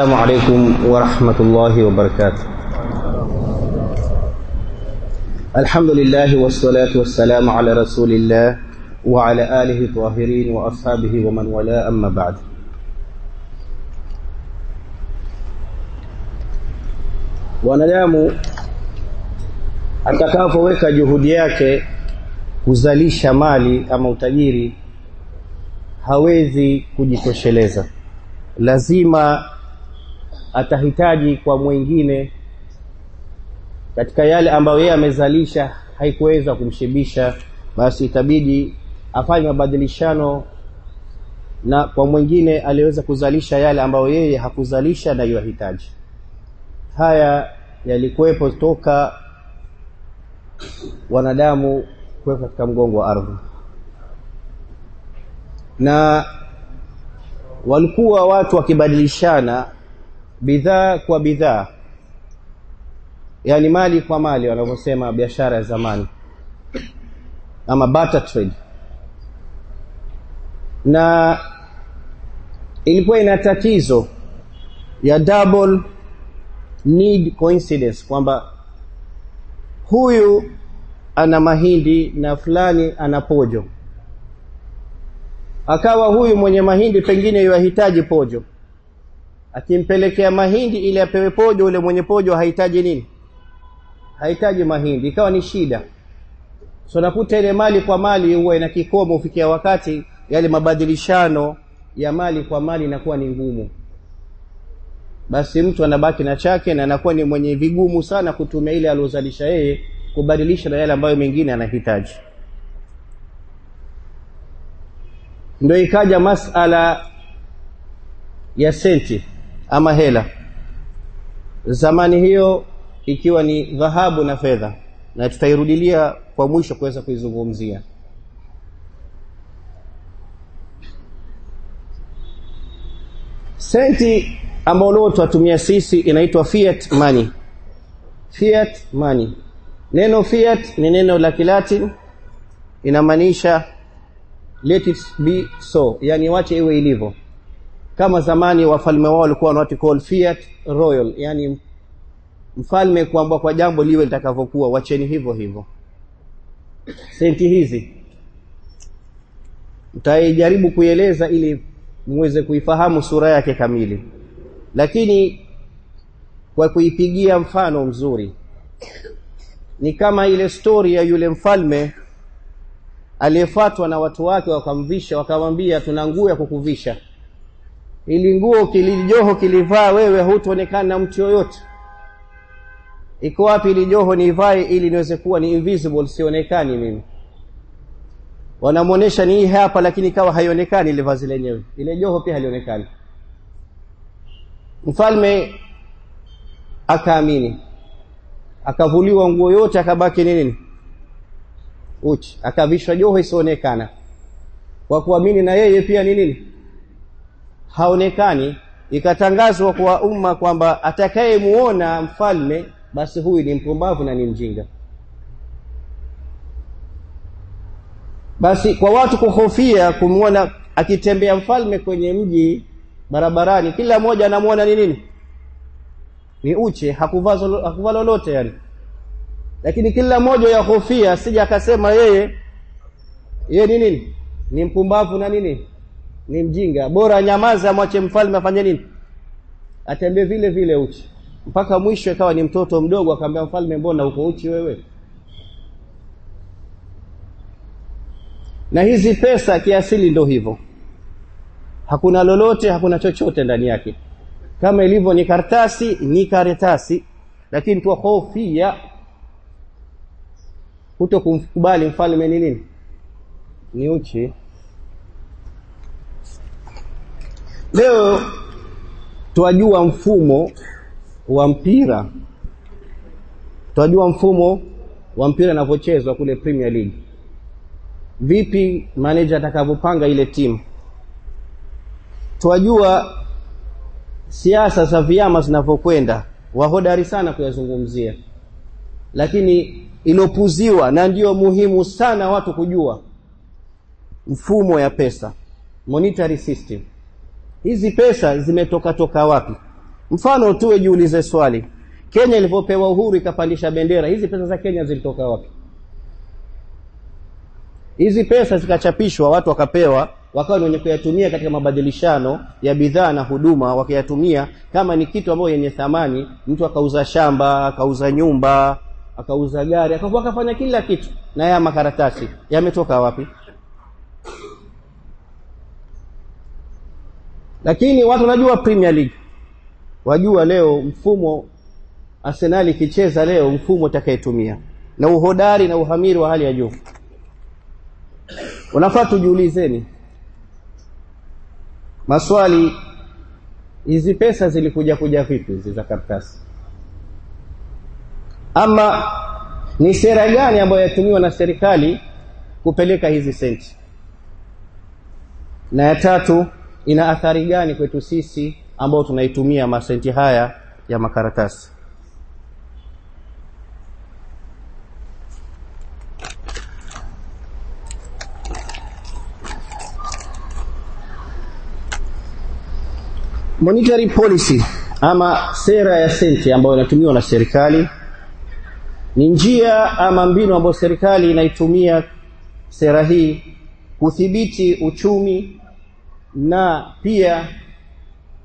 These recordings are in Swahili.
السلام عليكم ورحمة الله وبركاته. الحمد لله والصلاة والسلام على رسول الله وعلى آله الطاهرين وأصحابه ومن والاه أما بعد. wanadamu atakapoweka juhudi yake kuzalisha mali ama utajiri hawezi kujitosheleza lazima atahitaji kwa mwingine katika yale ambayo yeye amezalisha haikuweza kumshibisha basi itabidi afanye mabadilishano na kwa mwingine aliweza kuzalisha yale ambayo yeye hakuzalisha na yuhitaji haya yalikuwepo toka wanadamu kuweka katika mgongo wa ardhi. Na walikuwa watu wakibadilishana bidhaa kwa bidhaa. Yani mali kwa mali wanavyosema biashara ya zamani. Ama barter trade. Na ilikuwa ina tatizo ya double need coincidence kwamba huyu ana mahindi na fulani ana pojo. Akawa huyu mwenye mahindi pengine yuhitaji pojo akimpelekea mahindi ili apewe pojo ule mwenye pojo hahitaji nini? Hahitaji mahindi ikawa ni shida. So nakuta ile mali kwa mali huwa ina kikomo ufikia wakati yale mabadilishano ya mali kwa mali inakuwa ni ngumu. Basi mtu anabaki na chake na anakuwa ni mwenye vigumu sana kutumia ile aliozalisha yeye kubadilisha na yale ambayo mengine anahitaji. Ndio ikaja masala ya senti ama hela. Zamani hiyo ikiwa ni dhahabu na fedha na tutairudilia kwa mwisho kuweza kuizungumzia. Senti ambayo leo tunatumia sisi inaitwa fiat money. Fiat money. Neno fiat ni neno la kilatin inamaanisha let it be so yani wache iwe ilivyo kama zamani wafalme wao walikuwa call fiat royal yani mfalme kuambwa kwa jambo liwe litakavyokuwa wacheni hivyo hivyo. Senti hizi. Mtaijaribu kuieleza ili muweze kuifahamu sura yake kamili. Lakini kwa kuipigia mfano mzuri ni kama ile stori ya yule mfalme aliyefatwa na watu wake wakamvisha wakamwambia tuna nguo ya kukuvisha ili nguo kilijoho kilivaa wewe hutoonekana na mtu yoyote. Iko wapi ili joho nivae ili niweze kuwa ni invisible sionekani mimi. Wanamwonyesha ni hapa lakini kawa haionekani ile vazi lenyewe. Ile joho pia halionekani. Mfalme akaamini. Akavuliwa nguo yote akabaki ni nini? Uchi. Akavishwa joho isionekana. Kwa kuamini na yeye pia ni nini haonekani. Ikatangazwa kwa umma kwamba atakayemuona mfalme basi huyu ni mpumbavu na ni mjinga. Basi kwa watu kuhofia kumuona akitembea mfalme kwenye mji barabarani kila mmoja anamwona ni nini? Ni uche hakuvaa lolote yani. Lakini kila mmoja yahofia sija akasema yeye yeye ni nini? Ni mpumbavu na nini ni mjinga. Bora nyamaze amwache mfalme afanye nini? Atembee vile vile uchi. Mpaka mwisho Akawa ni mtoto mdogo akamwambia mfalme mbona uko uchi wewe? Na hizi pesa kiasili ndo hivyo. Hakuna lolote hakuna chochote ndani yake. Kama ilivyo ni kartasi, ni karatasi. Lakini kwa hofia kuto kumkubali mfalme ni nini? Ni uchi leo twajua mfumo wa mpira. Twajua mfumo wa mpira inavyochezwa kule Premier League. Vipi manager atakavyopanga ile timu twajua siasa za vyama zinavyokwenda wahodari sana kuyazungumzia. Lakini ilopuziwa na ndiyo muhimu sana watu kujua mfumo ya pesa monetary system hizi pesa zimetoka toka wapi? Mfano tuwe jiulize swali. Kenya ilipopewa uhuru ikapandisha bendera hizi pesa za Kenya zilitoka wapi? Hizi pesa zikachapishwa watu wakapewa wakawa wenye kuyatumia katika mabadilishano ya bidhaa na huduma wakiyatumia kama ni kitu ambayo yenye thamani. Mtu akauza shamba akauza nyumba akauza gari akafanya kila kitu. Na haya makaratasi yametoka wapi lakini watu wanajua Premier League. Wajua leo mfumo Arsenal ikicheza leo mfumo utakayetumia. Na uhodari na uhamiri wa hali ya juu. Unafaa tujiulizeni. Maswali hizi pesa zilikuja kuja vipi hizi za karatasi? Ama ni sera gani ambayo yatumiwa na serikali kupeleka hizi senti? Na ya tatu ina athari gani kwetu sisi ambao tunaitumia masenti haya ya makaratasi? Monetary policy ama sera ya senti ambayo inatumiwa na serikali ni njia ama mbinu ambayo serikali inaitumia sera hii kudhibiti uchumi na pia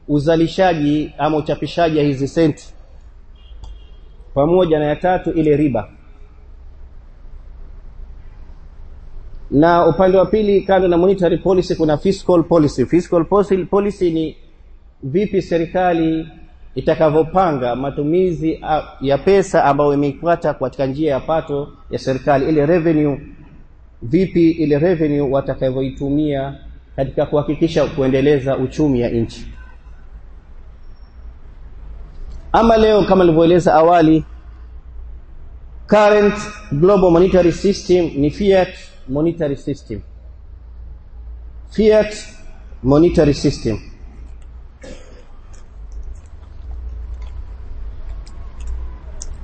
uzalishaji ama uchapishaji ya hizi senti. Pamoja na ya tatu ile riba. Na upande wa pili kando na monetary policy kuna fiscal policy. Fiscal policy, ni vipi serikali itakavyopanga matumizi ya pesa ambayo imeipata katika njia ya pato ya serikali ile revenue. Vipi ile revenue watakavyoitumia katika kuhakikisha kuendeleza uchumi ya nchi. Ama leo kama nilivyoeleza awali current global monetary system ni fiat monetary system. Fiat monetary system.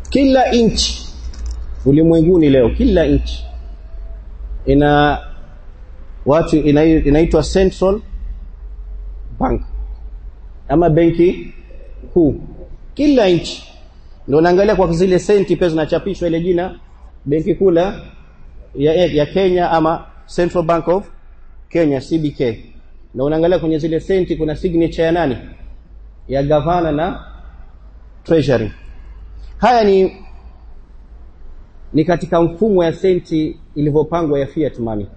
Kila nchi ulimwenguni leo kila nchi ina watu inaitwa central bank. Ama benki kuu. Kila nchi. Ndio naangalia kwa zile senti pesa zinachapishwa ile jina benki kuu la ya, ya Kenya ama Central Bank of Kenya CBK na unaangalia kwenye zile senti kuna signature ya nani? Ya gavana na treasury. Haya ni ni katika mfumo ya senti ilivyopangwa ya fiat money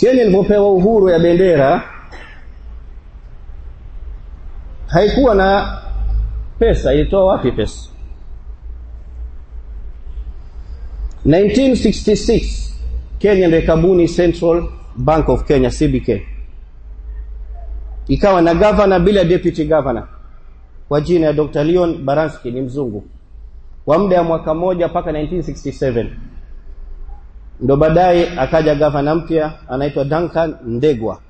Kenya ilipopewa uhuru ya bendera haikuwa na pesa ilitoa wapi pesa? 1966 Kenya ndio ikabuni Central Bank of Kenya CBK ikawa na governor bila deputy governor. Kwa jina ya Dr. Leon Baranski ni mzungu. Kwa muda ya mwaka mmoja mpaka 1967 ndo baadaye akaja gavana mpya anaitwa Duncan Ndegwa.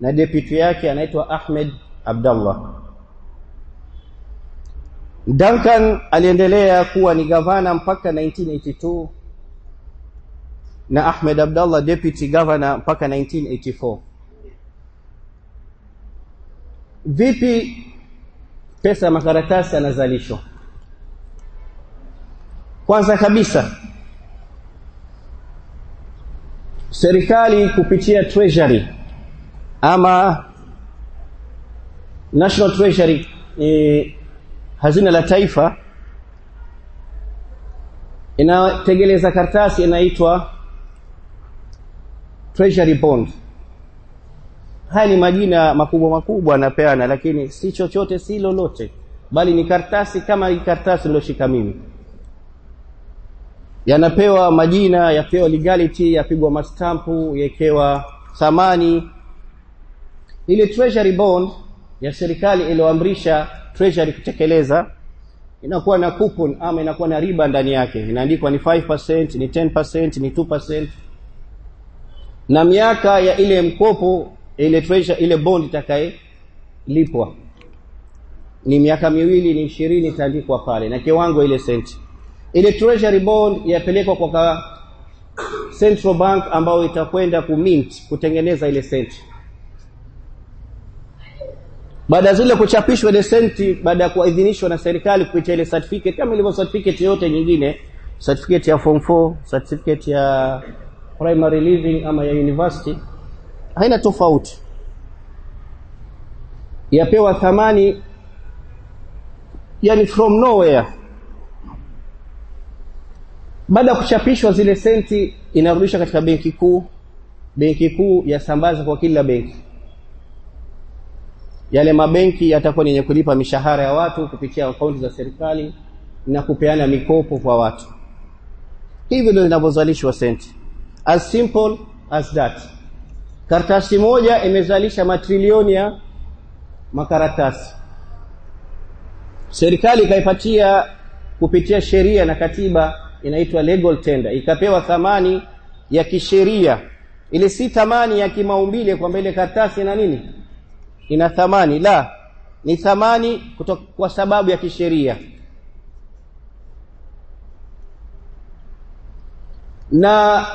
Na deputy yake anaitwa Ahmed Abdallah. Duncan aliendelea kuwa ni gavana mpaka 1982 na Ahmed Abdallah deputy governor mpaka 1984 vipi pesa ya makaratasi yanazalishwa? Kwanza kabisa serikali kupitia treasury ama national treasury e, hazina la taifa inategeleza kartasi inaitwa treasury bond. Haya ni majina makubwa makubwa anapeana lakini si chochote si lolote bali ni kartasi kama karatasi niloshika mimi yanapewa majina yapewa legality yapigwa mastampu yekewa thamani. Ile treasury bond ya serikali iliyoamrisha treasury kutekeleza inakuwa na coupon ama inakuwa na riba ndani yake. Inaandikwa ni 5% ni 10% ni 2% na miaka ya ile mkopo ile treasure ile bond itakaye lipwa ni miaka miwili ni ishirini itaandikwa pale. Na kiwango ile senti ile treasury bond yapelekwa kwa central bank ambayo itakwenda kumint kutengeneza ile senti. Baada zile kuchapishwa ile senti baada ya kuidhinishwa na serikali kupitia ile certificate kama ilivyo certificate yote nyingine certificate ya form 4 certificate ya primary living ama ya university haina tofauti. Yapewa thamani yani from nowhere baada ya kuchapishwa zile senti inarudishwa katika benki kuu. Benki kuu yasambaza kwa kila benki. Yale mabenki yatakuwa ni yenye kulipa mishahara ya watu kupitia akaunti za serikali na kupeana mikopo kwa watu. Hivyo ndio zinavyozalishwa senti. As simple as that. Karatasi moja imezalisha matrilioni ya makaratasi. Serikali ikaipatia kupitia sheria na katiba inaitwa legal tender. Ikapewa thamani ya kisheria. Ile si thamani ya kimaumbile kwamba ile karatasi na nini. Ina thamani. La ni thamani kutoka kwa sababu ya kisheria. Na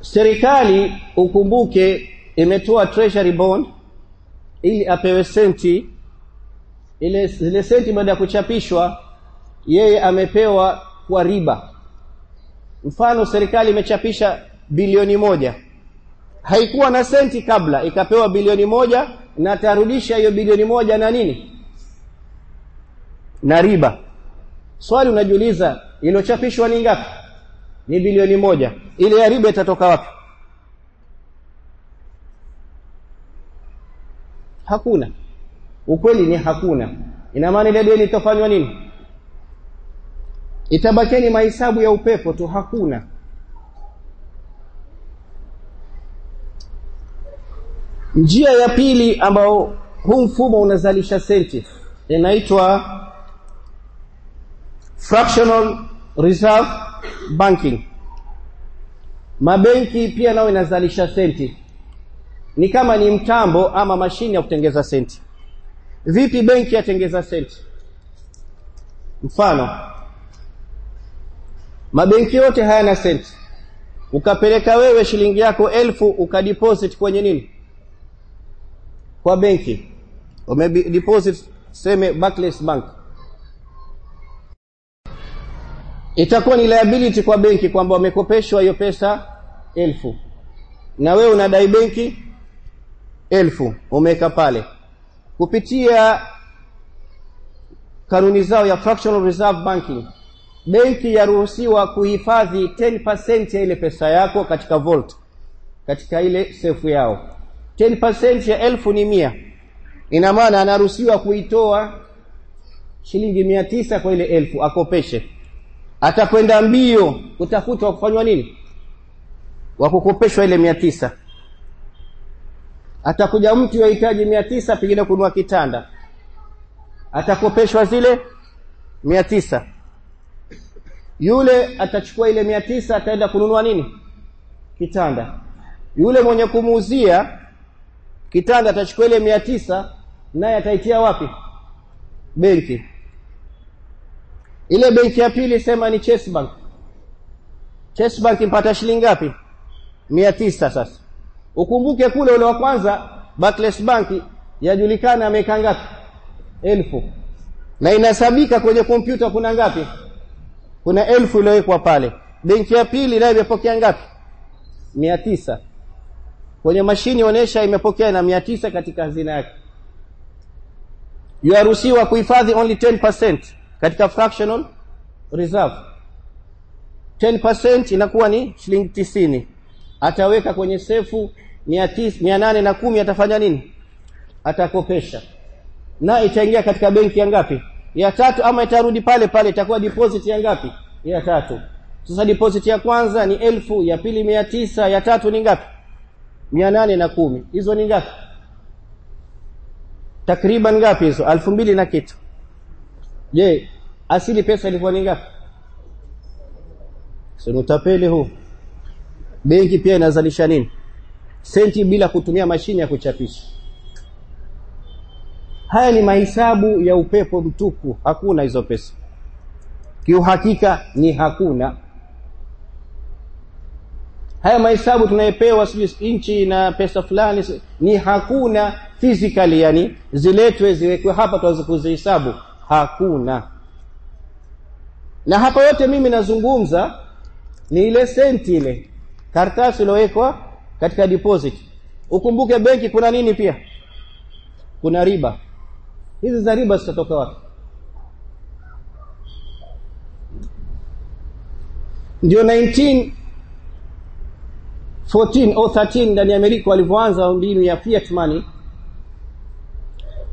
serikali ukumbuke imetoa treasury bond ili apewe senti. Ile zile senti baada ya kuchapishwa yeye amepewa kwa riba mfano serikali imechapisha bilioni moja. Haikuwa na senti kabla ikapewa bilioni moja na tarudisha hiyo bilioni moja na nini? Na riba. Swali unajiuliza iliyochapishwa ni ngapi? Ni bilioni moja. Ile ya riba itatoka wapi? Hakuna. Ukweli ni hakuna. Ina maana ile deni itafanywa nini itabakeni mahesabu ya upepo tu hakuna. Njia ya pili ambao huu mfumo unazalisha senti inaitwa fractional reserve banking. Mabenki pia nao inazalisha senti ni kama ni mtambo ama mashine ya kutengeza senti vipi benki yatengeza senti mfano mabenki yote hayana senti. Ukapeleka wewe shilingi yako elfu ukadeposit kwenye nini? Kwa benki. Ume deposit seme Barclays Bank. Itakuwa ni liability kwa benki kwamba wamekopeshwa hiyo pesa elfu. Na wewe unadai benki elfu. Umeweka pale. Kupitia kanuni zao ya fractional reserve banking benki yaruhusiwa kuhifadhi 10% ya ile pesa yako katika vault katika ile sefu yao. 10% ya elfu ni mia. Ina maana anaruhusiwa kuitoa shilingi mia tisa kwa ile elfu akopeshe. Atakwenda mbio kutafuta wa kufanywa nini? Wa kukopeshwa ile mia tisa. Atakuja mtu yahitaji mia tisa pengine kununua kitanda. Atakopeshwa zile mia tisa yule atachukua ile mia tisa ataenda kununua nini? Kitanda. Yule mwenye kumuuzia kitanda atachukua ile mia tisa naye ataitia wapi? Benki. Ile benki ya pili sema ni Chase Bank. Chase Bank impata shilingi ngapi? Mia tisa sasa. Ukumbuke kule ule wa kwanza Barclays Bank yajulikana ameweka ngapi? Elfu. Na inasabika kwenye kompyuta kuna ngapi kuna elfu iliyowekwa pale. Benki ya pili nayo imepokea ngapi? Mia tisa. Kwenye mashini onyesha imepokea na mia tisa katika hazina yake. Yaruhusiwa kuhifadhi only 10% katika fractional reserve. 10% inakuwa ni shilingi tisini. Ataweka kwenye sefu mia, mia nane na kumi atafanya nini? Atakopesha. Na itaingia katika benki ya ngapi ya tatu ama itarudi pale pale itakuwa deposit ya ngapi? Ya tatu. Sasa deposit ya kwanza ni elfu ya pili mia tisa ya tatu ni ngapi? Mia nane na kumi. Hizo ni ngapi? Takriban ngapi hizo? Alfu mbili na kitu. Je asili pesa ilikuwa ni ngapi? Si utapeli huu. Benki pia inazalisha nini? Senti bila kutumia mashine ya kuchapisha haya ni mahesabu ya upepo mtupu. Hakuna hizo pesa. Kiuhakika ni hakuna. Haya mahesabu tunayepewa sijui nchi na pesa fulani ni hakuna physically yani ziletwe ziwekwe hapa tuanze kuzihesabu hakuna. Na hapa yote mimi nazungumza ni ile senti ile. Karatasi iliyowekwa katika deposit. Ukumbuke benki kuna nini pia? Kuna riba hizi za riba zitatoka wapi? Ndio 19 14 au 13 ndani ya Amerika walipoanza mbinu ya fiat money.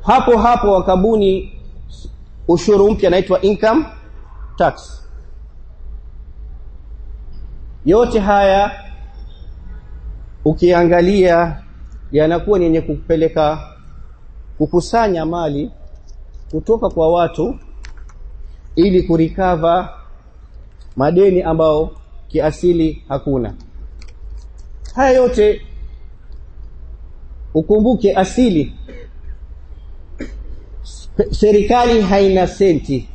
Hapo hapo wakabuni ushuru mpya naitwa income tax. Yote haya ukiangalia yanakuwa ni yenye kupeleka kukusanya mali kutoka kwa watu ili kurikava madeni ambao kiasili hakuna. Haya yote ukumbuke asili. Serikali haina senti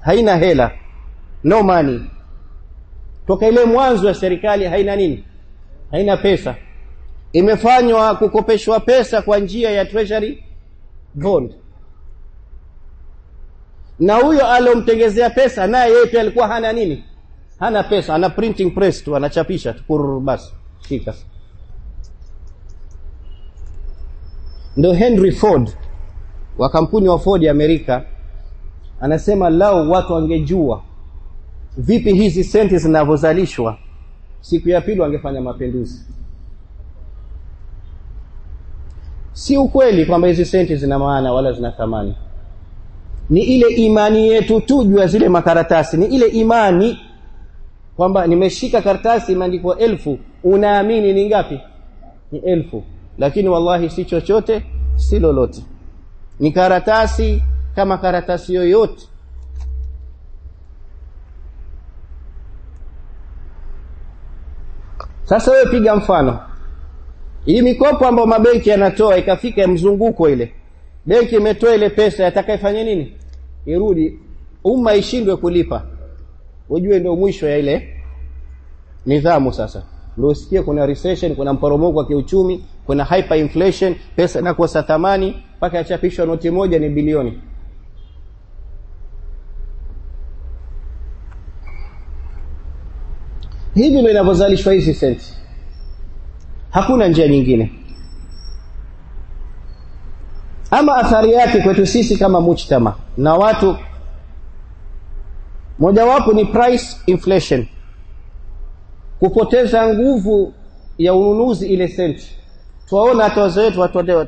haina hela no money. Toka ile mwanzo ya serikali haina nini? Haina pesa. Imefanywa kukopeshwa pesa kwa njia ya treasury bond na huyo alomtengezea pesa naye yeye pia alikuwa hana nini? Hana pesa ana printing press tu anachapisha tu. Basi shika. Ndio Henry Ford wa kampuni wa Ford ya Amerika anasema lao watu wangejua vipi hizi senti zinavyozalishwa siku ya pili wangefanya mapinduzi si ukweli kwamba hizi senti zina maana wala zina thamani ni ile imani yetu tu juu ya zile makaratasi. Ni ile imani kwamba nimeshika karatasi imeandikwa elfu unaamini ni ngapi? Ni elfu. Lakini wallahi si chochote si lolote. Ni karatasi kama karatasi yoyote. Sasa wewe piga mfano hii mikopo ambayo mabenki yanatoa ikafika mzunguko ile benki imetoa ile pesa yatakayefanya nini? Irudi umma ishindwe kulipa. Ujue ndio mwisho ya ile nidhamu sasa. Ndio usikie kuna recession kuna mporomoko wa kiuchumi kuna hyperinflation pesa inakosa thamani mpaka yachapishwa noti moja ni bilioni. Hivi ndio inavyozalishwa hizi senti hakuna njia nyingine. Ama athari yake kwetu sisi kama mujtama na watu mojawapo ni price inflation. Kupoteza nguvu ya ununuzi ile senti tuwaona hata wazee wetu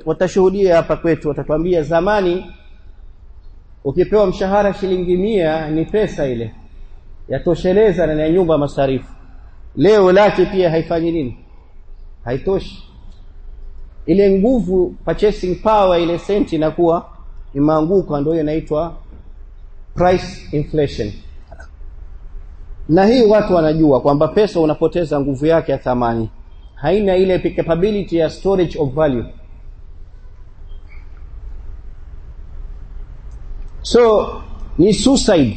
watashuhudia hapa kwetu watatuambia zamani ukipewa mshahara shilingi mia ni pesa ile yatosheleza na nyumba masarifu. Leo laki pia haifanyi nini haitoshi. Ile nguvu purchasing power ile senti inakuwa imeanguka ndio inaitwa price inflation. Na hii watu wanajua kwamba pesa unapoteza nguvu yake ya thamani. Haina ile capability ya storage of value. So ni suicide.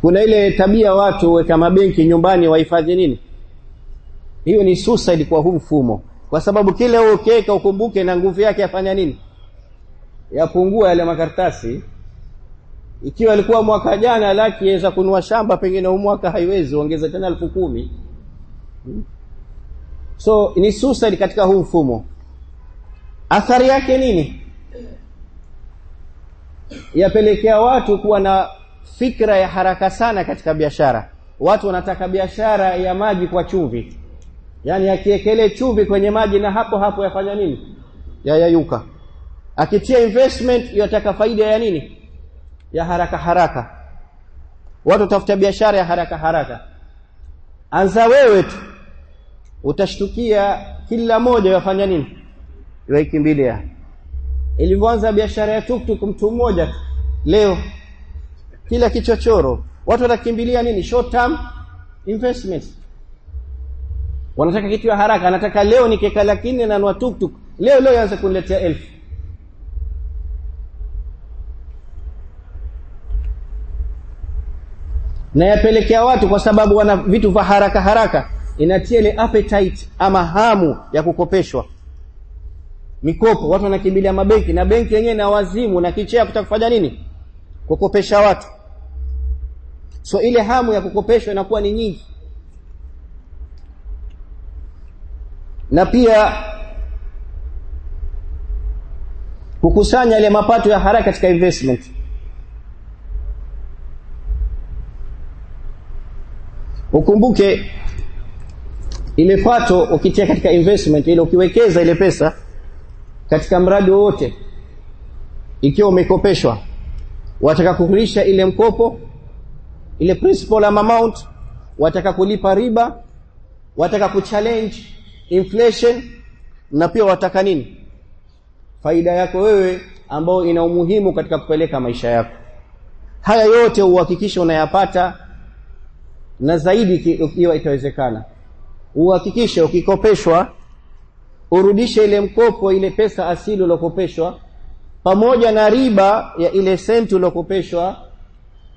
Kuna ile tabia watu weka mabenki nyumbani wahifadhi nini hiyo ni susa ilikuwa huu mfumo. Kwa sababu kile ukiweka ukumbuke na nguvu yake yafanya nini? Yapungua yale makaratasi. Ikiwa alikuwa mwaka jana laki yaweza kunua shamba pengine huu mwaka haiwezi ongeza tena elfu kumi. Hmm? so ni suicide katika huu mfumo. Athari yake nini? Yapelekea watu kuwa na fikra ya haraka sana katika biashara. Watu wanataka biashara ya maji kwa chumvi yaani akiekele chumvi kwenye maji na hapo hapo yafanya nini? Yayayuka. Akitia investment yataka faida ya nini? Ya haraka haraka. Watu tafuta biashara ya haraka haraka. Anza wewe tu. Utashtukia kila moja yafanya nini? Yaikimbilia ilivyoanza biashara ya tuktuk mtu mmoja leo kila kichochoro. Watu watakimbilia nini? Short term investments wanataka kitu ya haraka anataka leo nikeka lakini nanua tuktuk. Leo leo yaanze kuniletea elfu. Na yapelekea watu kwa sababu wana vitu vya haraka haraka. Inatia ile appetite ama hamu ya kukopeshwa. Mikopo watu wanakimbilia mabenki na benki yenyewe na wazimu na kichea kutaka kufanya nini? Kukopesha watu. So ile hamu ya kukopeshwa inakuwa ni nyingi na pia kukusanya ile mapato ya haraka katika investment. Ukumbuke ile pato ukitia katika investment ile ukiwekeza ile pesa katika mradi wowote ikiwa umekopeshwa wataka kurudisha ile mkopo ile principal amount wataka kulipa riba wataka kuchallenge inflation na pia wataka nini? Faida yako wewe ambayo ina umuhimu katika kupeleka maisha yako. Haya yote uhakikishe unayapata na zaidi ikiwa itawezekana. Uhakikishe ukikopeshwa urudishe ile mkopo ile pesa asili uliokopeshwa pamoja na riba ya ile senti uliokopeshwa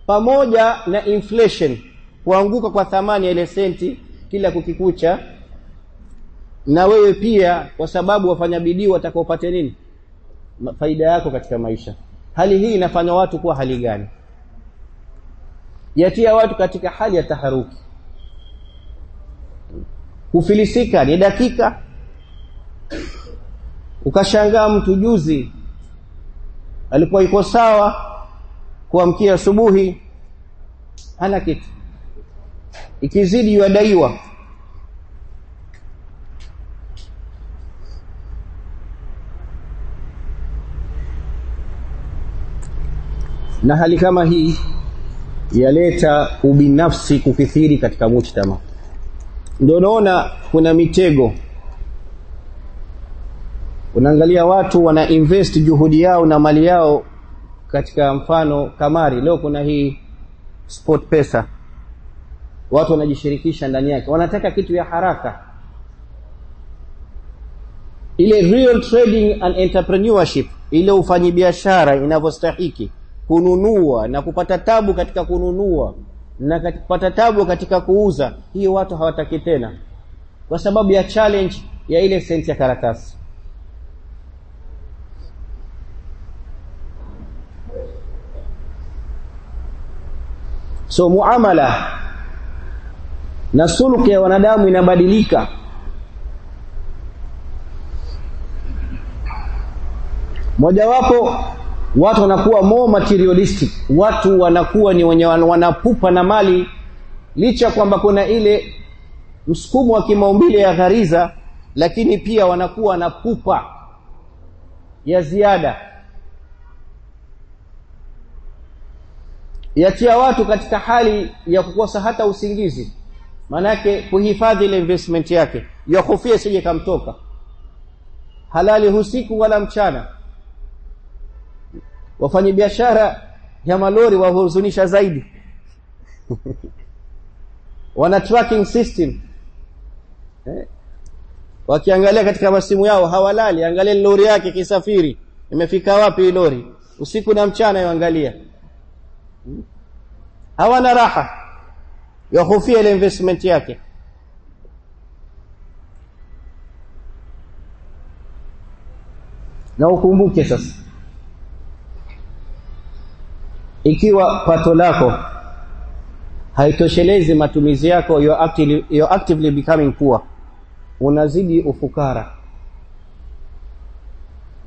pamoja na inflation kuanguka kwa thamani ya ile senti kila kukikucha na wewe pia kwa sababu wafanya bidii watakaopate nini? Faida yako katika maisha. Hali hii inafanya watu kuwa hali gani? Yatia watu katika hali ya taharuki. Kufilisika ni dakika. Ukashangaa mtu juzi alikuwa yuko sawa kuamkia asubuhi hana kitu. Ikizidi yadaiwa na hali kama hii yaleta ubinafsi kukithiri katika mujtama. Ndio unaona kuna mitego. Unaangalia watu wana invest juhudi yao na mali yao katika mfano kamari. Leo kuna hii sport pesa. Watu wanajishirikisha ndani yake. Wanataka kitu ya haraka. Ile real trading and entrepreneurship ile ufanyi biashara inavyostahiki kununua na kupata tabu katika kununua na kupata tabu katika kuuza hiyo watu hawataki tena. Kwa sababu ya challenge ya ile senti ya karatasi. So muamala na suluki ya wanadamu inabadilika. Mojawapo watu wanakuwa more materialistic. Watu wanakuwa ni wenye wanapupa na mali. Licha kwamba kuna ile msukumo wa kimaumbile ya ghariza lakini pia wanakuwa na pupa ya ziada. Yatia watu katika hali ya kukosa hata usingizi. Manake kuhifadhi ile investment yake. Yahofia sije kamtoka halali husiku wala mchana wafanyabiashara ya malori wahuzunisha zaidi. Wana tracking system. Eh? wakiangalia katika masimu yao hawalali. Angalia lori yake kisafiri imefika wapi lori? Usiku na mchana yaangalia hmm? hawana raha. Yahofia ile investment yake. Na ukumbuke sasa ikiwa pato lako haitoshelezi matumizi yako you actively, you actively becoming poor unazidi ufukara.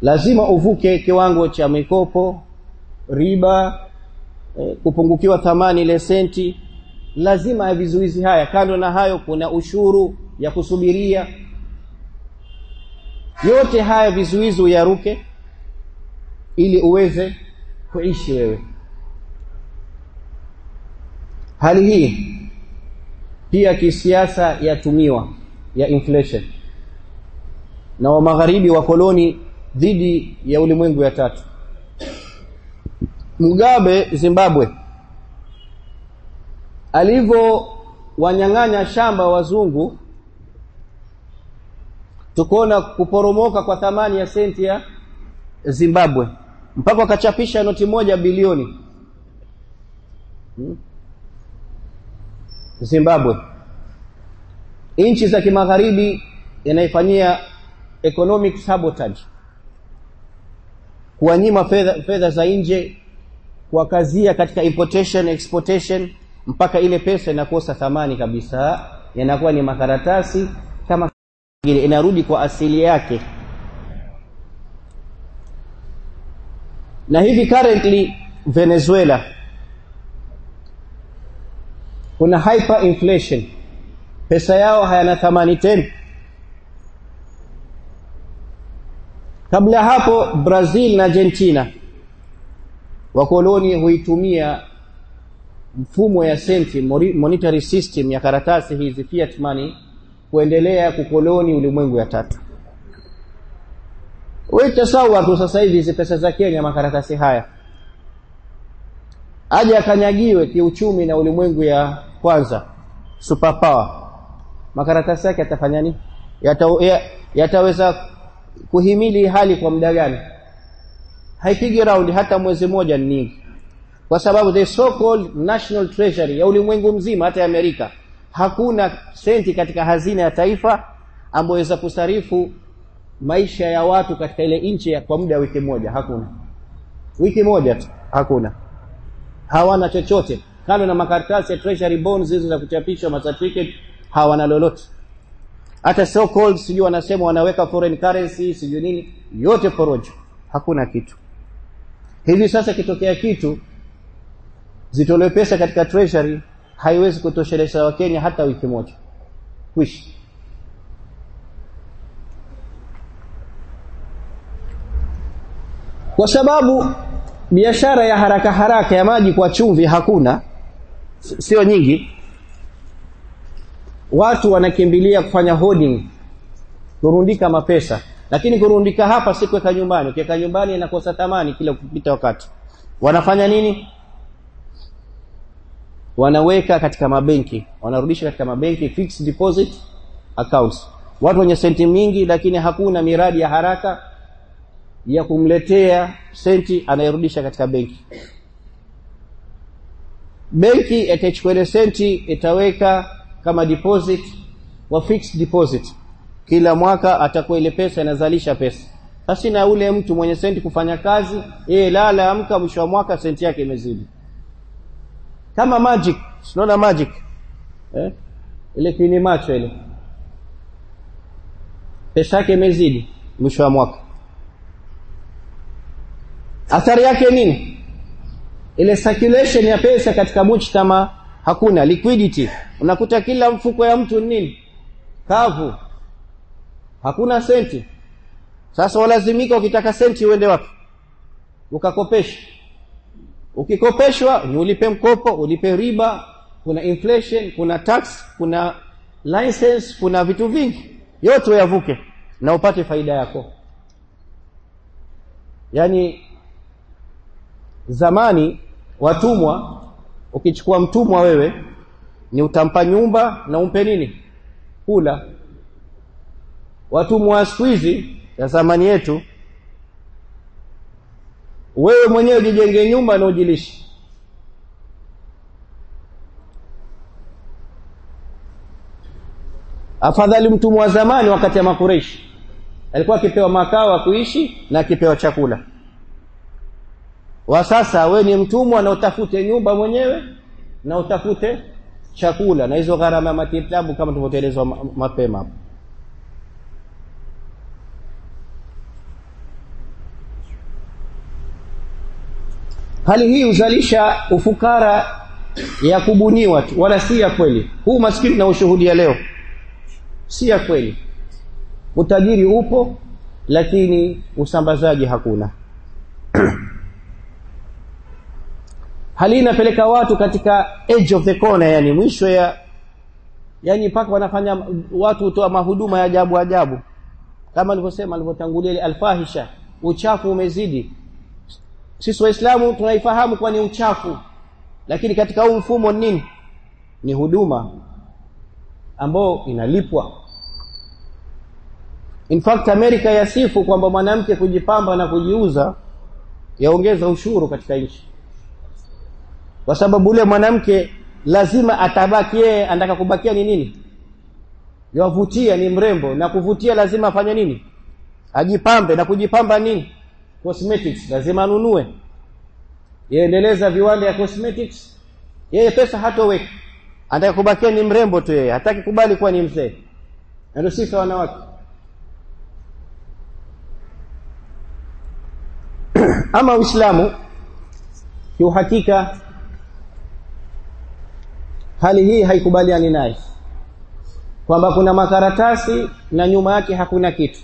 Lazima uvuke kiwango cha mikopo riba eh, kupungukiwa thamani ile senti. Lazima ya vizuizi haya kando na hayo kuna ushuru ya kusubiria. Yote haya vizuizi uyaruke ili uweze kuishi wewe hali hii pia kisiasa yatumiwa ya inflation na wa magharibi wa koloni dhidi ya ulimwengu ya tatu Mugabe Zimbabwe alivyo wanyang'anya shamba wazungu tukaona kuporomoka kwa thamani ya senti ya Zimbabwe mpaka wakachapisha noti moja bilioni hmm? Zimbabwe. Nchi za kimagharibi inaifanyia economic sabotage. Kuwanyima fedha fedha za nje kuwakazia katika importation exportation mpaka ile pesa inakosa thamani kabisa yanakuwa ni makaratasi kama ile inarudi kwa asili yake. Na hivi currently Venezuela kuna hyperinflation. Pesa yao hayana thamani tena. Kabla hapo Brazil na Argentina wakoloni huitumia mfumo ya senti monetary system ya karatasi hizi fiat money kuendelea kukoloni ulimwengu ya tatu. Wewe tasawwa tu sasa hivi hizi pesa za Kenya makaratasi haya. Aje akanyagiwe kiuchumi na ulimwengu ya kwanza superpower makaratasi yake yatafanya nini? Yata, yataweza kuhimili hali kwa muda gani? Haipigi round hata mwezi mmoja ni nyingi. Kwa sababu the so called national treasury ya ulimwengu mzima hata ya Amerika hakuna senti katika hazina ya taifa ambayoweza kusarifu maisha ya watu katika ile nchi kwa muda wiki moja. Hakuna. Wiki moja tu hakuna. Hawana chochote kando na makaratasi ya treasury bonds hizo za kuchapishwa ma certificate hawana lolote. Hata so called sijui wanasema wanaweka foreign currency sijui nini yote porojo. Hakuna kitu. Hivi sasa kitokea kitu zitolewe pesa katika treasury haiwezi kutosheleza wakenya hata wiki moja. Kuishi. Kwa sababu biashara ya haraka haraka ya maji kwa chumvi hakuna sio nyingi. Watu wanakimbilia kufanya hoarding kurundika mapesa. Lakini kurundika hapa si kuweka nyumbani. Ukiweka nyumbani inakosa thamani kila kupita wakati. Wanafanya nini? Wanaweka katika mabenki. Wanarudisha katika mabenki fixed deposit accounts. Watu wenye senti mingi lakini hakuna miradi ya haraka ya kumletea senti anayerudisha katika benki benki itachukua ile senti itaweka kama deposit wa fixed deposit. Kila mwaka atakuwa ile pesa inazalisha pesa. Basi na ule mtu mwenye senti kufanya kazi yeye lala amka mwisho wa mwaka senti yake imezidi. Kama magic tunaona magic? Eh? ile kini macho ile. Pesa yake imezidi mwisho wa mwaka. Athari yake nini ile circulation ya pesa katika mujtama hakuna liquidity. Unakuta kila mfuko ya mtu nini? Kavu. Hakuna senti. Sasa walazimika ukitaka senti uende wapi? Ukakopesha ukikopeshwa ni ulipe mkopo ulipe riba kuna inflation kuna tax kuna license kuna vitu vingi. Yote yavuke na upate faida yako. Yaani zamani watumwa ukichukua mtumwa wewe ni utampa nyumba na umpe nini? Kula watumwa wa siku hizi ya zamani yetu wewe mwenyewe ujijenge nyumba na ujilishe. Afadhali mtumwa wa zamani wakati ya makureishi alikuwa akipewa makao ya kuishi na akipewa chakula wa sasa we ni mtumwa na utafute nyumba mwenyewe na utafute chakula na hizo gharama ya matibabu kama tulivyoelezwa mapema. Hapo hali hii huzalisha ufukara ya kubuniwa tu wala si ya kweli. Huu maskini na ushuhudia leo si ya kweli. Utajiri upo lakini usambazaji hakuna hali inapeleka watu katika edge of the corner yani mwisho ya yani mpaka wanafanya watu hutoa mahuduma ya ajabu ajabu. Kama nilivyosema nilivyotangulia alfahisha uchafu umezidi. Sisi waislamu tunaifahamu kuwa ni uchafu lakini katika huu mfumo nini? Ni huduma ambao inalipwa. In fact Amerika yasifu kwamba mwanamke kujipamba na kujiuza yaongeza ushuru katika nchi kwa sababu yule mwanamke lazima atabaki yeye anataka kubakia ni nini? Yavutia ni mrembo. Na kuvutia lazima afanye nini? Ajipambe. Na kujipamba nini? Cosmetics. Lazima anunue. Yaendeleza viwanda ya cosmetics. Yeye pesa hatoweka anataka kubakia ni mrembo tu yeye. Hataki kubali kuwa ni mzee. Ndio sifa wanawake. Ama uislamu kiuhakika hali hii haikubaliani naye. Kwamba kuna makaratasi na nyuma yake hakuna kitu.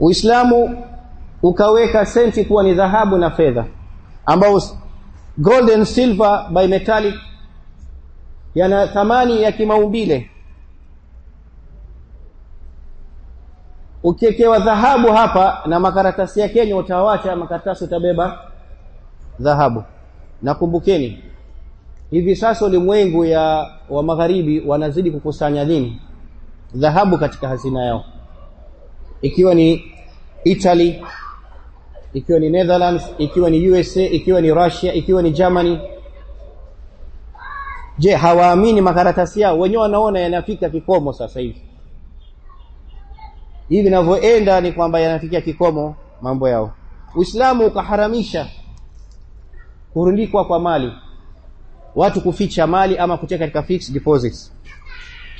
Uislamu ukaweka senti kuwa ni dhahabu na fedha ambao gold and silver by metallic yana thamani ya kimaumbile. Ukiekewa dhahabu hapa na makaratasi ya Kenya utawacha makaratasi utabeba dhahabu. Na kumbukeni hivi sasa ulimwengu ya wa magharibi wanazidi kukusanya nini? Dhahabu katika hazina yao. Ikiwa ni Italy ikiwa ni Netherlands ikiwa ni USA ikiwa ni Russia ikiwa ni Germany. Je hawaamini makaratasi yao? Wenyewe wanaona yanafika kikomo sasa hivi. Hivi vinavyoenda ni kwamba yanafikia kikomo mambo yao. Uislamu ukaharamisha kurundikwa kwa mali watu kuficha mali ama kuteka katika fixed deposits.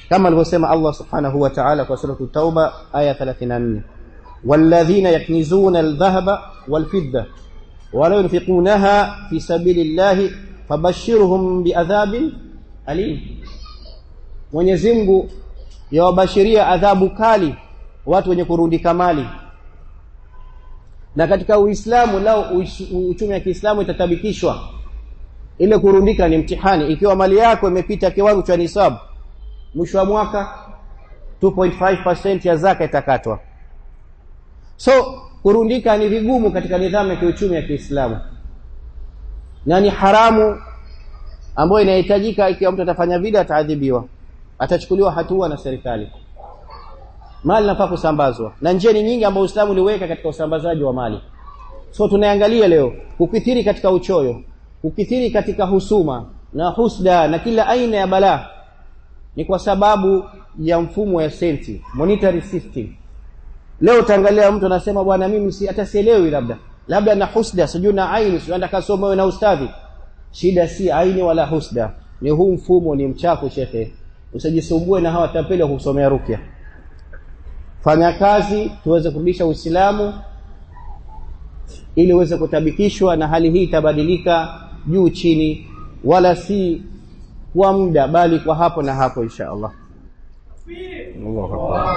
Kama alivyosema Allah subhanahu wa ta'ala kwa sura Tauba aya 34 walladhina yaknizuna aldhahaba walfidda wala yunfiqunaha fi sabilillahi fabashirhum biadhabin alim. Mwenyezi Mungu yawabashiria adhabu kali watu wenye kurundika mali. Na katika Uislamu lao uchumi wa Kiislamu itatabikishwa ile kurundika ni mtihani. Ikiwa mali yako imepita kiwango cha nisabu mwisho wa mwaka 2.5% ya zaka itakatwa. So kurundika ni vigumu katika nidhamu ya kiuchumi ya Kiislamu. Na ni haramu ambayo inahitajika ikiwa mtu atafanya vile ataadhibiwa. Atachukuliwa hatua na serikali. Mali nafaa kusambazwa. Na njia ni nyingi ambazo Uislamu uliweka katika usambazaji wa mali. So tunaangalia leo kukithiri katika uchoyo kukithiri katika husuma na husda na kila aina ya balaa ni kwa sababu ya mfumo ya senti monetary system. Leo utaangalia mtu anasema bwana mimi si hata sielewi labda. Labda na husda sijui na aini sijui nataka somo na ustadhi. Shida si aini wala husda. Ni huu mfumo ni mchafu shekhe usijisumbue na hawa tapeli wa kusomea rukia. Fanya kazi tuweze kurudisha Uislamu ili uweze kutabikishwa na hali hii itabadilika juu chini wala si kwa muda bali kwa hapo na hapo insha Allah